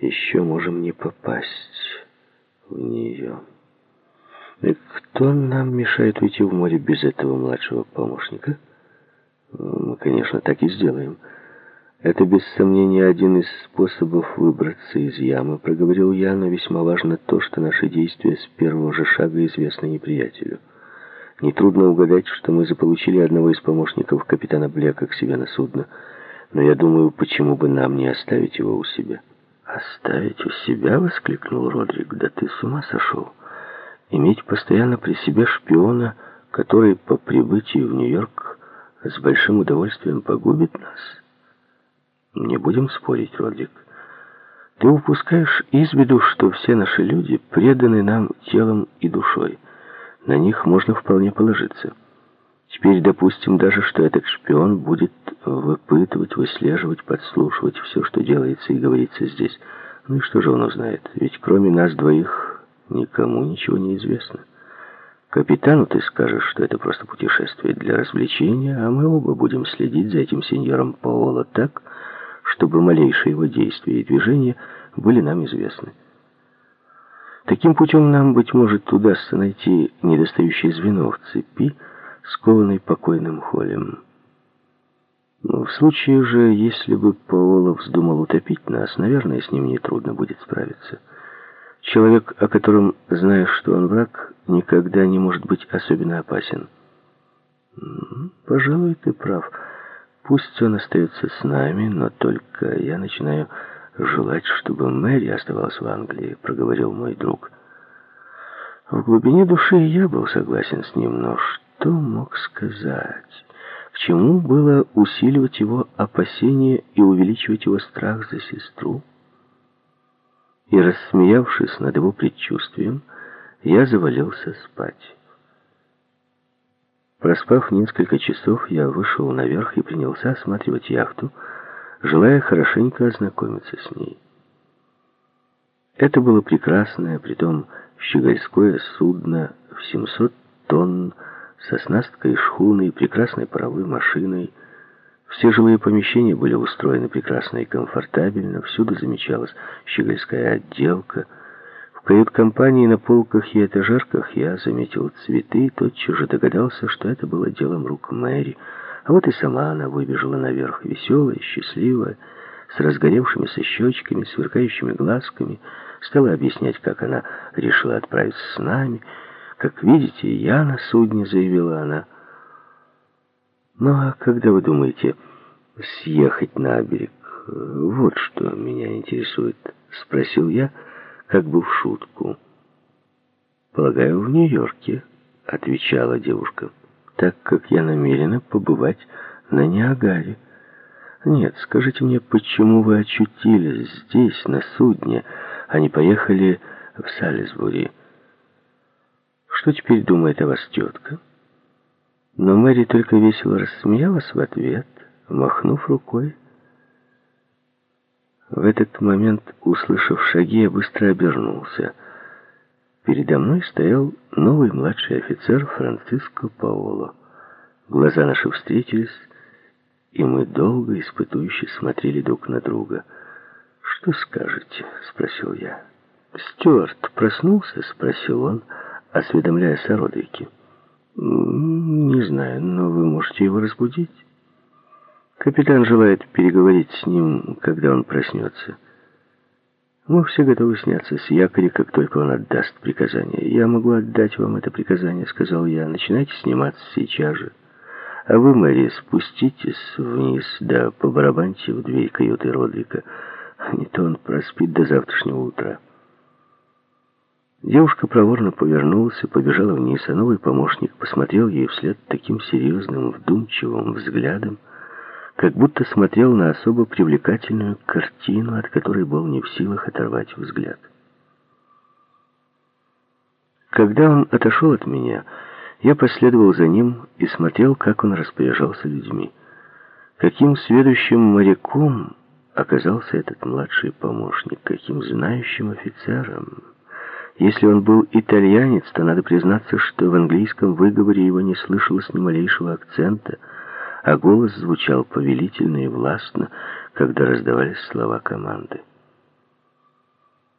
еще можем не попасть в нее. И кто нам мешает уйти в море без этого младшего помощника? Мы, конечно, так и сделаем. Это, без сомнения, один из способов выбраться из ямы, проговорил я, но весьма важно то, что наши действия с первого же шага известны неприятелю. Нетрудно угадать, что мы заполучили одного из помощников капитана Блека к себе на судно, но я думаю, почему бы нам не оставить его у себя? «Оставить у себя?» — воскликнул Родрик. «Да ты с ума сошел! Иметь постоянно при себе шпиона, который по прибытии в Нью-Йорк с большим удовольствием погубит нас?» «Не будем спорить, Родрик. Ты упускаешь из виду, что все наши люди преданы нам телом и душой. На них можно вполне положиться». Теперь допустим даже, что этот шпион будет выпытывать, выслеживать, подслушивать все, что делается и говорится здесь. Ну и что же он узнает? Ведь кроме нас двоих никому ничего не известно. Капитану ты скажешь, что это просто путешествие для развлечения, а мы оба будем следить за этим сеньором Паоло так, чтобы малейшие его действия и движения были нам известны. Таким путем нам, быть может, удастся найти недостающее звено в цепи, скованный покойным холем. Но в случае же, если бы Паоло вздумал утопить нас, наверное, с ним нетрудно будет справиться. Человек, о котором знаешь, что он враг, никогда не может быть особенно опасен. Пожалуй, ты прав. Пусть он остается с нами, но только я начинаю желать, чтобы Мэри оставалась в Англии, проговорил мой друг. В глубине души я был согласен с ним, но что? Кто мог сказать? К чему было усиливать его опасения и увеличивать его страх за сестру? И, рассмеявшись над его предчувствием, я завалился спать. Проспав несколько часов, я вышел наверх и принялся осматривать яхту, желая хорошенько ознакомиться с ней. Это было прекрасное, притом щегольское судно в 700 тонн, со снасткой шхуной, прекрасной паровой машиной. Все жилые помещения были устроены прекрасно и комфортабельно, всюду замечалась щегольская отделка. В кают-компании на полках и этажерках я заметил цветы и тотчас же догадался, что это было делом рук Мэри. А вот и сама она выбежала наверх, веселая, счастливая, с разгоревшимися щечками, сверкающими глазками, стала объяснять, как она решила отправиться с нами — «Как видите, я на судне», — заявила она. «Ну а когда вы думаете съехать на берег? Вот что меня интересует», — спросил я, как бы в шутку. «Полагаю, в Нью-Йорке», — отвечала девушка, «так как я намерена побывать на Ниагаре». «Нет, скажите мне, почему вы очутились здесь, на судне, а не поехали в Салисбури?» Что теперь думает о вас тетка? Но Мэри только весело рассмеялась в ответ, махнув рукой. В этот момент, услышав шаги, я быстро обернулся. Передо мной стоял новый младший офицер Франциско Паоло. Глаза наши встретились, и мы долго испытующе смотрели друг на друга. «Что скажете?» — спросил я. «Стюарт проснулся?» — спросил он, — осведомляясь о Родрике. «Не знаю, но вы можете его разбудить. Капитан желает переговорить с ним, когда он проснется. Мы все готовы сняться с якоря, как только он отдаст приказание. Я могу отдать вам это приказание», — сказал я. «Начинайте сниматься сейчас же. А вы, Мэри, спуститесь вниз, да побарабаньте в дверь каюты Родрика. А не то он проспит до завтрашнего утра». Девушка проворно повернулась и побежала вниз, а новый помощник посмотрел ей вслед таким серьезным, вдумчивым взглядом, как будто смотрел на особо привлекательную картину, от которой был не в силах оторвать взгляд. Когда он отошел от меня, я последовал за ним и смотрел, как он распоряжался людьми. Каким сведущим моряком оказался этот младший помощник, каким знающим офицером... Если он был итальянец, то надо признаться, что в английском выговоре его не слышалось ни малейшего акцента, а голос звучал повелительно и властно, когда раздавались слова команды.